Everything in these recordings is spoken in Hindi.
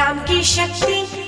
राम की शक्ति।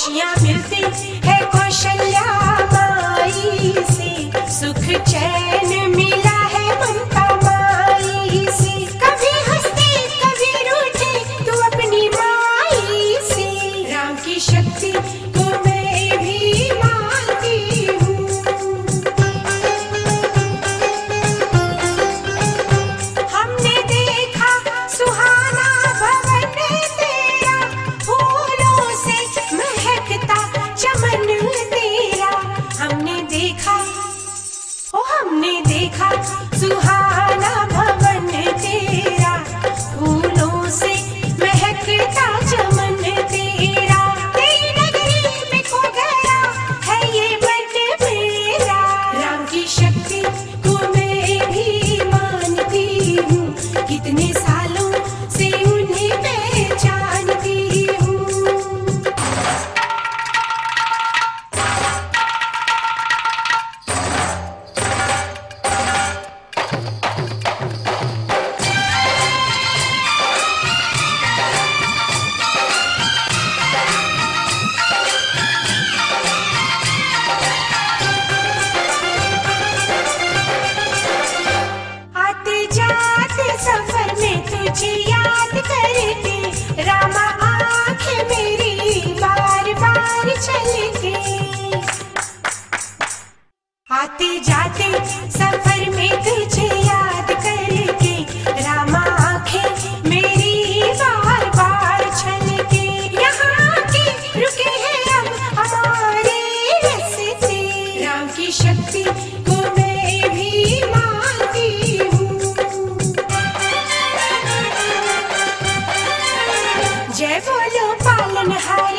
खुशियाँ मिलती है कौशल्या माई से सुख चैन सफ़र में तुझे याद करके, रामा मेरी बार बार चलके। आते जाते सफ़र में तुझे and a high.